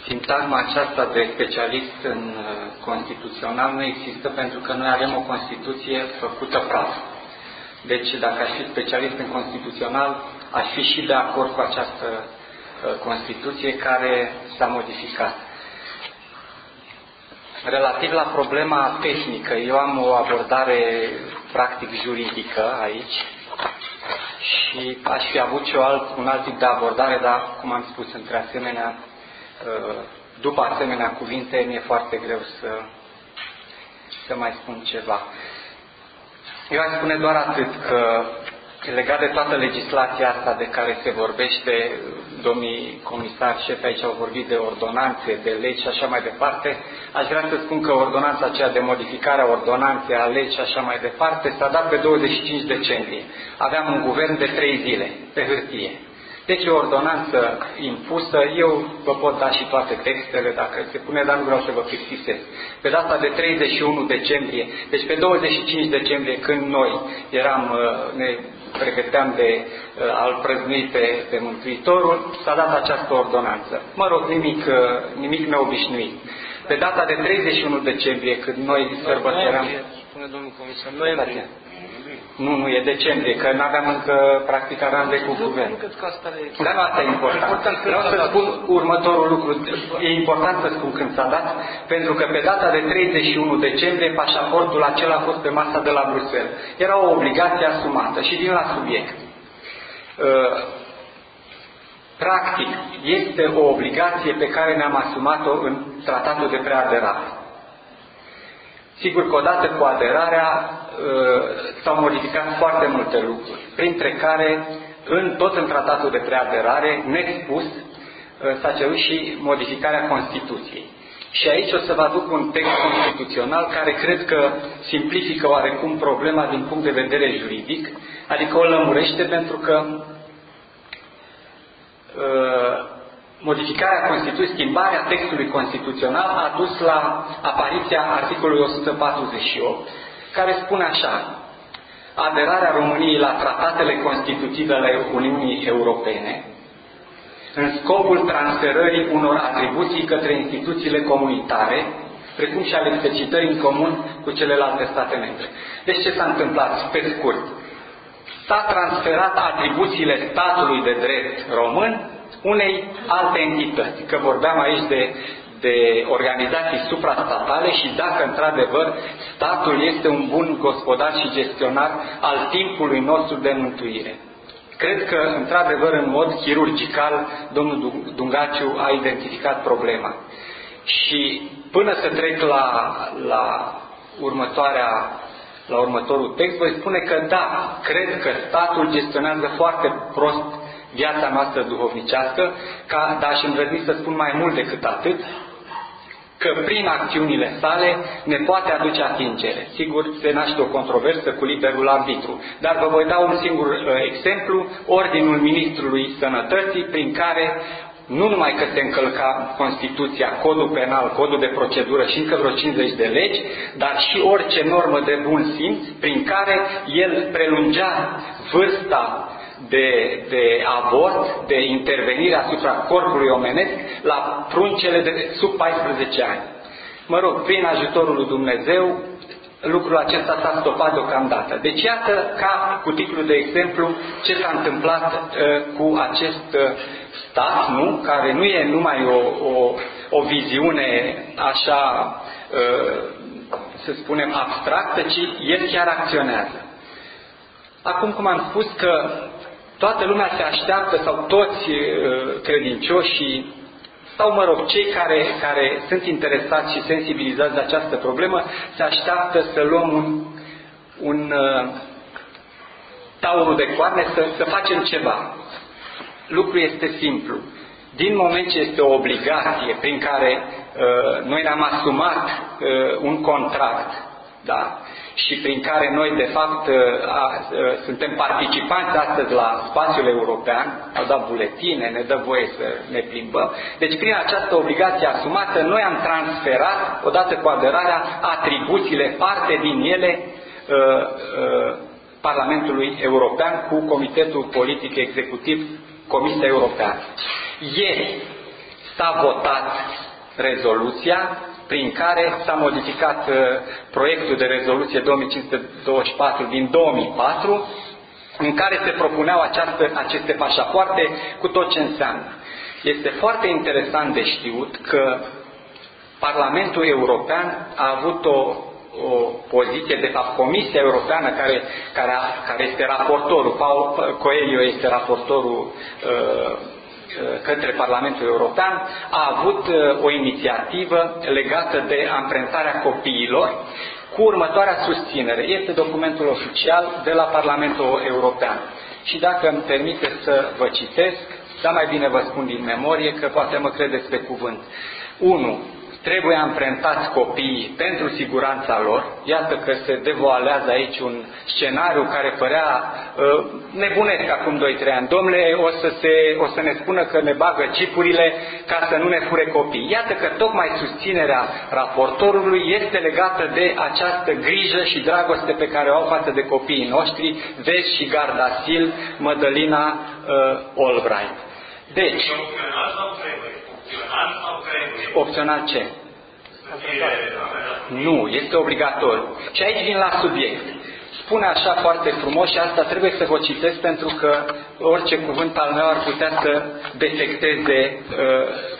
Sintagma aceasta de specialist în uh, constituțional nu există pentru că noi avem o Constituție făcută praf. Deci, dacă aș fi specialist în constituțional, aș fi și de acord cu această uh, Constituție care s-a modificat. Relativ la problema tehnică, eu am o abordare practic juridică aici și aș fi avut și alt, un alt tip de abordare, dar, cum am spus, între asemenea, uh, după asemenea cuvinte, mi-e foarte greu să, să mai spun ceva. Eu aș spune doar atât că legat de toată legislația asta de care se vorbește, domnii comisari șefi aici au vorbit de ordonanțe, de legi și așa mai departe, aș vrea să spun că ordonanța aceea de modificare a ordonanței, a legi și așa mai departe, s-a dat pe 25 decembrie. Aveam un guvern de trei zile, pe hârtie. Deci o ordonanță impusă, eu vă pot da și toate textele dacă se pune, dar nu vreau să vă plictisesc. Pe data de 31 decembrie, deci pe 25 decembrie când noi eram, uh, ne pregăteam de uh, a-L prăznui pe, pe Mântuitorul, s-a dat această ordonanță. Mă rog, nimic, uh, nimic neobișnuit. Pe data de 31 decembrie, când noi sărbătoream... Spune domnul comisar, noiembrie. Nu, nu, e decembrie, că nu aveam încă practic aranze cu guvern. Dar nu asta e important. Vreau să spun următorul lucru. E important să spun când s-a dat, pentru că pe data de 31 decembrie pașaportul acela a fost pe masa de la Bruxelles. Era o obligație asumată și din la subiect. Uh, practic, este o obligație pe care ne-am asumat-o în tratatul de preaderare. Sigur că odată cu aderarea uh, s-au modificat foarte multe lucruri, printre care, în, tot în tratatul de preaderare, nespus, uh, s-a cerut și modificarea Constituției. Și aici o să vă aduc un text constituțional care cred că simplifică oarecum problema din punct de vedere juridic, adică o lămurește pentru că uh, modificarea Constituției, schimbarea textului constituțional a dus la apariția articolului 148, care spune așa, aderarea României la tratatele constitutive ale Uniunii Europene, în scopul transferării unor atribuții către instituțiile comunitare, precum și ale exercitării în comun cu celelalte state membre. Deci ce s-a întâmplat? Pe scurt, s-a transferat atribuțiile statului de drept român unei alte entități. Că vorbeam aici de, de organizații suprastatale și dacă într-adevăr statul este un bun gospodar și gestionar al timpului nostru de mântuire. Cred că, într-adevăr, în mod chirurgical, domnul Dungaciu a identificat problema. Și până să trec la, la următoarea la următorul text, voi spune că da, cred că statul gestionează foarte prost viața noastră duhovnicească, ca, dar și îndrăzni să spun mai mult decât atât, că prin acțiunile sale ne poate aduce atingere. Sigur, se naște o controversă cu liberul arbitru. Dar vă voi da un singur uh, exemplu, Ordinul Ministrului Sănătății, prin care nu numai că se încălca Constituția, codul penal, codul de procedură și încă vreo 50 de legi, dar și orice normă de bun simț prin care el prelungea vârsta de, de avort, de intervenire asupra corpului omenesc la pruncele de sub 14 ani. Mă rog, prin ajutorul lui Dumnezeu, lucrul acesta s-a stopat deocamdată. Deci iată ca cu titlul de exemplu ce s-a întâmplat uh, cu acest uh, stat, nu? care nu e numai o, o, o viziune așa, uh, să spunem, abstractă, ci el chiar acționează. Acum, cum am spus că toată lumea se așteaptă, sau toți uh, credincioșii, sau, mă rog, cei care, care sunt interesați și sensibilizați de această problemă, se așteaptă să luăm un, un uh, taurul de coarne, să, să facem ceva. Lucrul este simplu. Din moment ce este o obligație prin care uh, noi ne-am asumat uh, un contract, da? Și prin care noi, de fapt, uh, a, a, uh, suntem participanți astăzi la spațiul european, au dat buletine, ne dă voie să ne plimbăm. Deci, prin această obligație asumată, noi am transferat, odată cu aderarea, atribuțiile, parte din ele, a, uh, a, Parlamentului European cu Comitetul Politic Executiv, Comisia Europeană. Ieri s-a votat rezoluția prin care s-a modificat uh, proiectul de rezoluție 2524 din 2004, în care se propuneau această, aceste pașapoarte cu tot ce înseamnă. Este foarte interesant de știut că Parlamentul European a avut o, o poziție, de fapt Comisia Europeană care, care, a, care este raportorul, Paul Coelho este raportorul uh, Uh, către Parlamentul European a avut uh, o inițiativă legată de amprentarea copiilor cu următoarea susținere. Este documentul oficial de la Parlamentul European. Și dacă îmi permite să vă citesc, dar mai bine vă spun din memorie că poate mă credeți pe cuvânt. 1 trebuie amprentați copiii pentru siguranța lor. Iată că se devoalează aici un scenariu care părea uh, nebunesc acum 2-3 ani. Domnule, o să, se, o să ne spună că ne bagă cipurile ca să nu ne fure copii. Iată că tocmai susținerea raportorului este legată de această grijă și dragoste pe care o au față de copiii noștri, Vezi și Gardasil, Mădălina uh, Albright. Deci, Opțional ce? Nu, este obligatoriu. Și aici vin la subiect. Spune așa foarte frumos și asta trebuie să vă citesc pentru că orice cuvânt al meu ar putea să defecteze uh,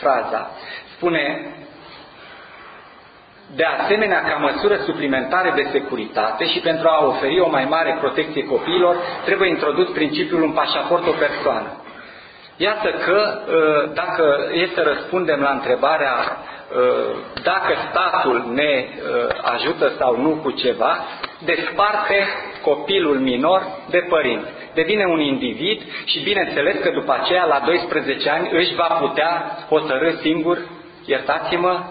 fraza. Spune, de asemenea, ca măsură suplimentare de securitate și pentru a oferi o mai mare protecție copiilor, trebuie introdus principiul un pașaport o persoană. Iată că ă, dacă e să răspundem la întrebarea ă, dacă statul ne ă, ajută sau nu cu ceva, desparte copilul minor de părinți. Devine un individ și bineînțeles că după aceea, la 12 ani, își va putea hotărâ singur, iertați-mă,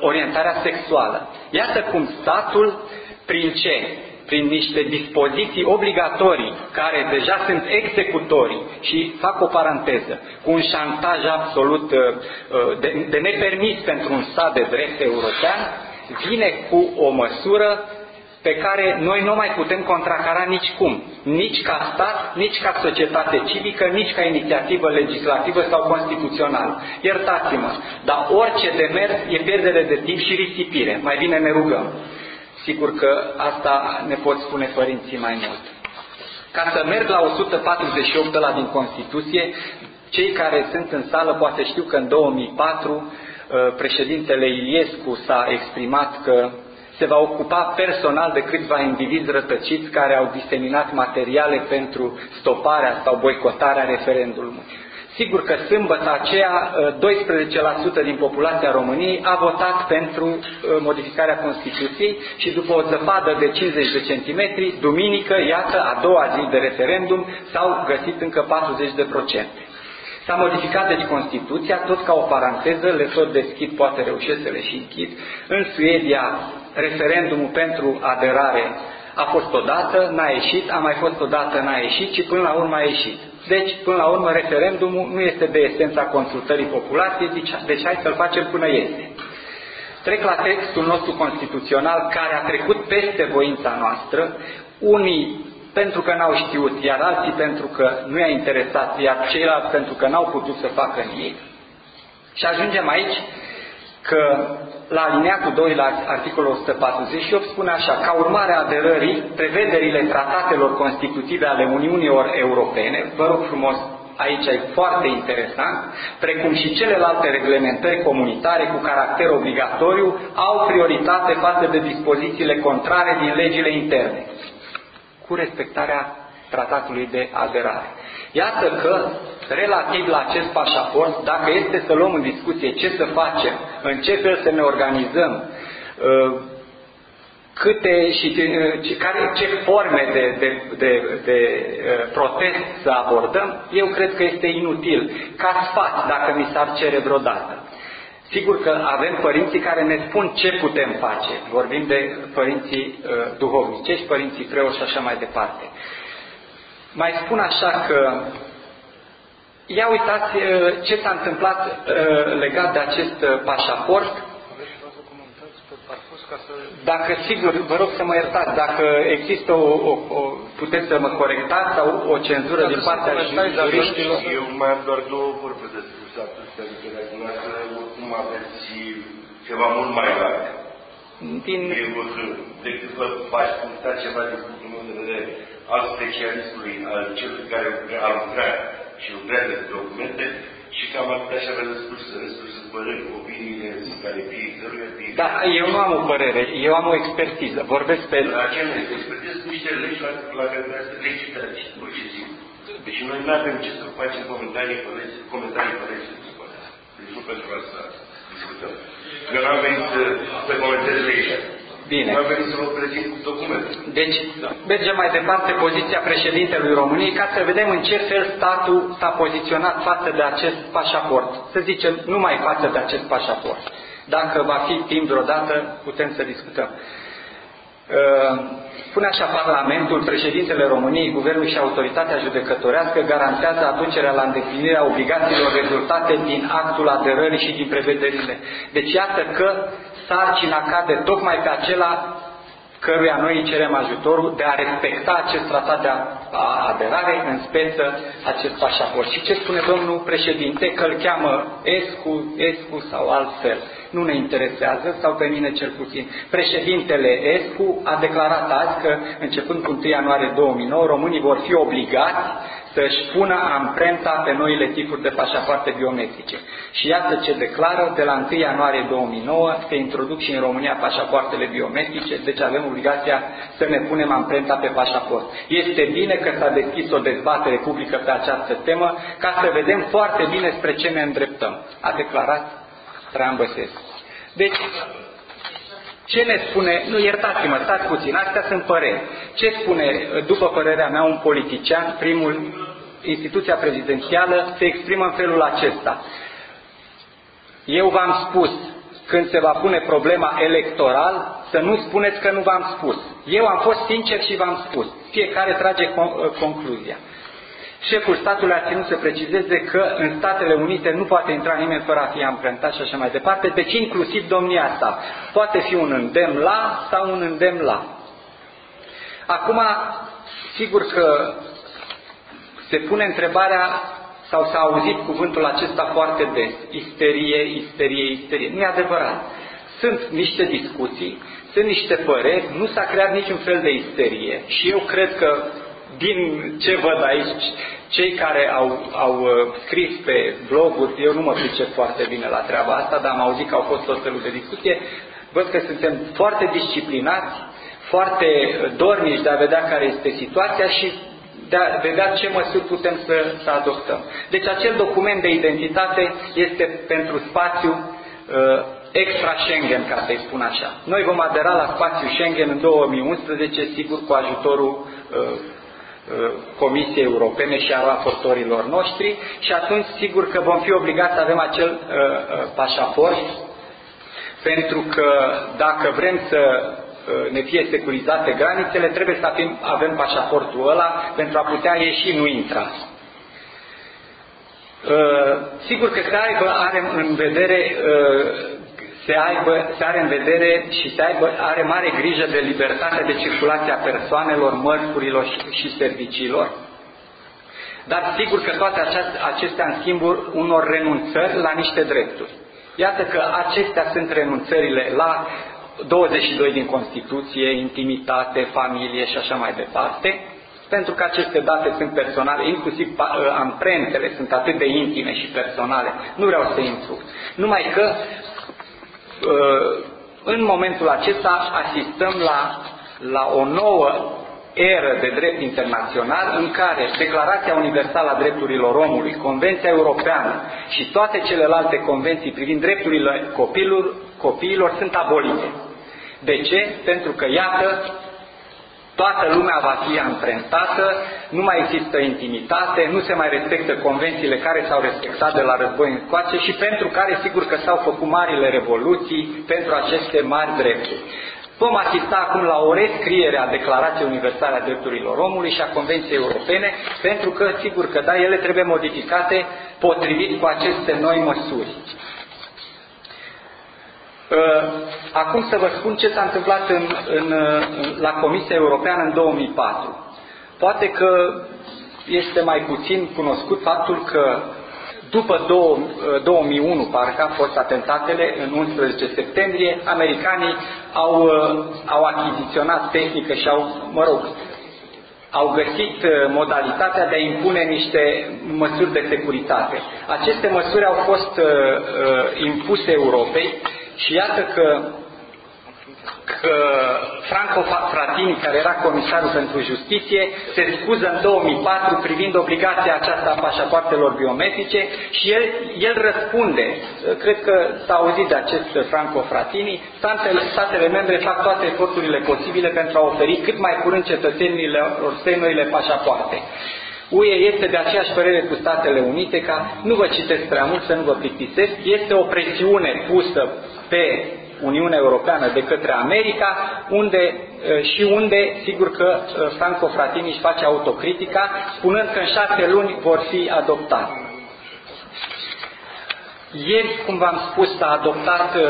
orientarea sexuală. Iată cum statul, prin ce? Prin niște dispoziții obligatorii care deja sunt executorii și fac o paranteză, cu un șantaj absolut uh, uh, de, de nepermis pentru un stat de drept european, vine cu o măsură pe care noi nu mai putem contracara nici cum, nici ca stat, nici ca societate civică, nici ca inițiativă legislativă sau constituțională. Iertați-mă, dar orice demers e pierdere de timp și risipire. Mai bine ne rugăm. Sigur că asta ne pot spune părinții mai mult. Ca să merg la 148 la din Constituție, cei care sunt în sală poate știu că în 2004 uh, președintele Iliescu s-a exprimat că se va ocupa personal de câțiva indivizi rătăciți care au diseminat materiale pentru stoparea sau boicotarea referendumului. Sigur că sâmbătă aceea 12% din populația României a votat pentru uh, modificarea Constituției și după o zăpadă de 50 de centimetri, duminică, iată, a doua zi de referendum, s-au găsit încă 40%. S-a modificat deci Constituția, tot ca o paranteză, le tot deschid, poate reușesc să le și închid. În Suedia, referendumul pentru aderare a fost odată, n-a ieșit, a mai fost odată, n-a ieșit și până la urmă a ieșit. Deci, până la urmă, referendumul nu este de esența consultării populației, deci, deci hai să-l facem până este. Trec la textul nostru constituțional care a trecut peste voința noastră, unii pentru că n-au știut, iar alții pentru că nu i-a interesat, iar ceilalți pentru că n-au putut să facă nimic. Și ajungem aici că la alineatul 2 la articolul 148 spune așa, ca urmare a aderării, prevederile tratatelor constitutive ale Uniunii Europene, vă rog frumos, aici e foarte interesant, precum și celelalte reglementări comunitare cu caracter obligatoriu, au prioritate față de dispozițiile contrare din legile interne, cu respectarea tratatului de aderare. Iată că relativ la acest pașaport, dacă este să luăm în discuție ce să facem, în ce fel să ne organizăm, uh, câte și uh, care, ce forme de, de, de, de uh, protest să abordăm, eu cred că este inutil. Ca sfat, dacă mi s-ar cere vreodată. Sigur că avem părinții care ne spun ce putem face. Vorbim de părinții uh, duhovnicești, părinții preoși și așa mai departe. Mai spun așa că Ia uitați uh, ce s-a întâmplat uh, legat de acest uh, pașaport. Dacă, sigur, vă rog să mă iertați, dacă există o, o, o puteți să mă corectați sau o cenzură din partea juriștilor. Eu mai am doar două vorbe de spus atunci, adică aveți ceva mult mai larg. Din... Eu, decât vă v-aș puncta ceva din punctul meu de vedere al specialistului, al celui care a lucrat și lucrează cu documente, și cam atât așa vrea să spus, restul să păreri, opiniile care fiecăruia fiecare. Da, eu nu am o părere, eu am o expertiză. Vorbesc pe... La aceea nu este expertiză, sunt niște legi la, la care vrea să lecitați, pur și simplu. Deci noi nu avem ce să facem comentarii pe legi, comentarii pe legi, deci nu pentru asta discutăm. Eu n-am venit să, să comentez legea. Bine. Nu am venit să vă prezint documentul. Deci, mergem mai departe poziția președintelui României ca să vedem în ce fel statul s-a poziționat față de acest pașaport. Să zicem, numai față de acest pașaport. Dacă va fi timp vreodată, putem să discutăm. Uh, spune așa Parlamentul, președintele României, Guvernul și autoritatea judecătorească garantează aducerea la îndeplinirea obligațiilor rezultate din actul aderării și din prevederile. Deci iată că sarcina cade tocmai pe acela căruia noi îi cerem ajutorul de a respecta acest tratat de aderare, în speță acest pașaport. Și ce spune domnul președinte? Că îl cheamă ESCU, ESCU sau altfel. Nu ne interesează, sau pe mine cel puțin. Președintele ESCU a declarat azi că, începând cu 1 ianuarie 2009, românii vor fi obligați să-și pună amprenta pe noile tipuri de pașapoarte biometrice. Și iată ce declară, de la 1 ianuarie 2009 se introduc și în România pașapoartele biometrice, deci avem obligația să ne punem amprenta pe pașaport. Este bine că s-a deschis o dezbatere publică pe această temă, ca să vedem foarte bine spre ce ne îndreptăm, a declarat Traian Băsescu. Deci, ce ne spune, nu iertați-mă, stați puțin, astea sunt păreri. Ce spune, după părerea mea, un politician, primul, instituția prezidențială, se exprimă în felul acesta. Eu v-am spus, când se va pune problema electoral, să nu spuneți că nu v-am spus. Eu am fost sincer și v-am spus. Fiecare trage concluzia. Șeful statului a ținut să precizeze că în Statele Unite nu poate intra nimeni fără a fi amprentat și așa mai departe, deci inclusiv domnia sa. Poate fi un îndemn la sau un îndemn la. Acum, sigur că se pune întrebarea sau s-a auzit cuvântul acesta foarte des. Isterie, isterie, isterie. Nu e adevărat. Sunt niște discuții, sunt niște păreri, nu s-a creat niciun fel de isterie și eu cred că din ce văd aici, cei care au, au uh, scris pe bloguri, eu nu mă pricep foarte bine la treaba asta, dar am auzit că au fost tot felul de discuție, văd că suntem foarte disciplinați, foarte dornici de a vedea care este situația și de a vedea ce măsuri putem să, să adoptăm. Deci acel document de identitate este pentru spațiu uh, extra Schengen, ca să-i spun așa. Noi vom adera la spațiul Schengen în 2011, sigur, cu ajutorul uh, Uh, Comisiei Europene și a raportorilor noștri și atunci sigur că vom fi obligați să avem acel uh, uh, pașaport pentru că dacă vrem să uh, ne fie securizate granițele, trebuie să avem, avem pașaportul ăla pentru a putea ieși, nu intra. Uh, sigur că se aibă, are în vedere uh, se, aibă, se are în vedere și se aibă, are mare grijă de libertatea de circulație a persoanelor, mărfurilor și, și serviciilor. Dar sigur că toate acestea în schimbul unor renunțări la niște drepturi. Iată că acestea sunt renunțările la 22 din Constituție, intimitate, familie și așa mai departe, pentru că aceste date sunt personale, inclusiv amprentele sunt atât de intime și personale. Nu vreau să intru. Numai că Uh, în momentul acesta asistăm la, la o nouă eră de drept internațional în care Declarația Universală a Drepturilor Omului, Convenția Europeană și toate celelalte convenții privind drepturile copilor, copiilor sunt abolite. De ce? Pentru că, iată, Toată lumea va fi amprentată, nu mai există intimitate, nu se mai respectă convențiile care s-au respectat de la război încoace și pentru care sigur că s-au făcut marile revoluții pentru aceste mari drepturi. Vom asista acum la o rescriere a Declarației Universale a Drepturilor Omului și a Convenției Europene, pentru că, sigur că da, ele trebuie modificate potrivit cu aceste noi măsuri. Uh, acum să vă spun ce s-a întâmplat în, în, la Comisia Europeană în 2004. Poate că este mai puțin cunoscut faptul că după 2001, parcă a fost atentatele, în 11 septembrie, americanii au, au achiziționat tehnică și au, mă rog, au găsit modalitatea de a impune niște măsuri de securitate. Aceste măsuri au fost uh, impuse Europei și iată că că Franco Fratini, care era comisarul pentru justiție, se scuză în 2004 privind obligația aceasta a pașapoartelor biometrice și el, el răspunde. Cred că s-a auzit de acest Franco Fratini. Statele, statele membre fac toate eforturile posibile pentru a oferi cât mai curând cetățenilor semnurile pașapoarte. UE este de aceeași părere cu Statele Unite ca, nu vă citesc prea mult să nu vă plictisesc, este o presiune pusă pe Uniunea Europeană de către America, unde și unde, sigur că Franco Fratini își face autocritica, spunând că în șase luni vor fi adoptate. Ieri, cum v-am spus, s-a adoptat uh,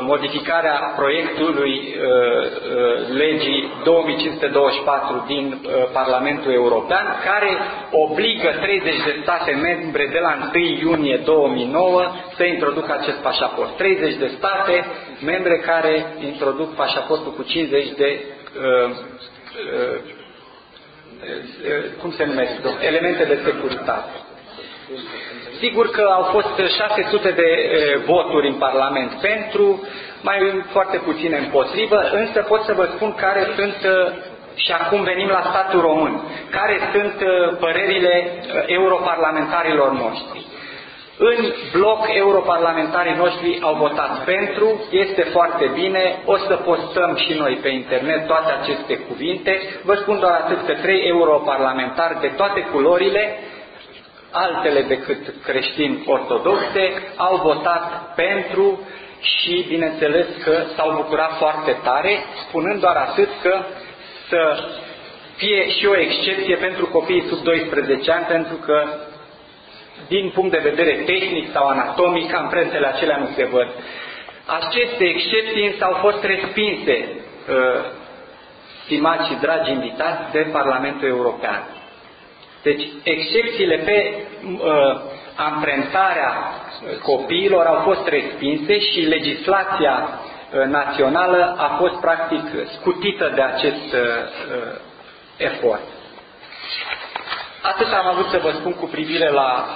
modificarea proiectului uh, uh, legii 2524 din uh, Parlamentul European, care obligă 30 de state membre de la 1 iunie 2009 să introducă acest pașaport. 30 de state membre care introduc pașaportul cu 50 de uh, uh, cum se numesc, elemente de securitate. Sigur că au fost 600 de e, voturi în Parlament pentru, mai foarte puține împotrivă, însă pot să vă spun care sunt, și acum venim la statul român, care sunt părerile europarlamentarilor noștri. În bloc, europarlamentarii noștri au votat pentru, este foarte bine, o să postăm și noi pe internet toate aceste cuvinte. Vă spun doar atât că trei europarlamentari de toate culorile altele decât creștini ortodoxe, au votat pentru și bineînțeles că s-au bucurat foarte tare, spunând doar atât că să fie și o excepție pentru copiii sub 12 ani, pentru că din punct de vedere tehnic sau anatomic, amprentele acelea nu se văd. Aceste excepții însă au fost respinse, uh, stimați și dragi invitați, de Parlamentul European. Deci, excepțiile pe uh, amprentarea copiilor au fost respinse și legislația uh, națională a fost practic scutită de acest uh, uh, efort. Atât am avut să vă spun cu privire la,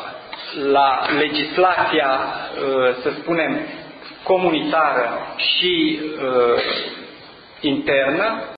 la legislația, uh, să spunem, comunitară și uh, internă.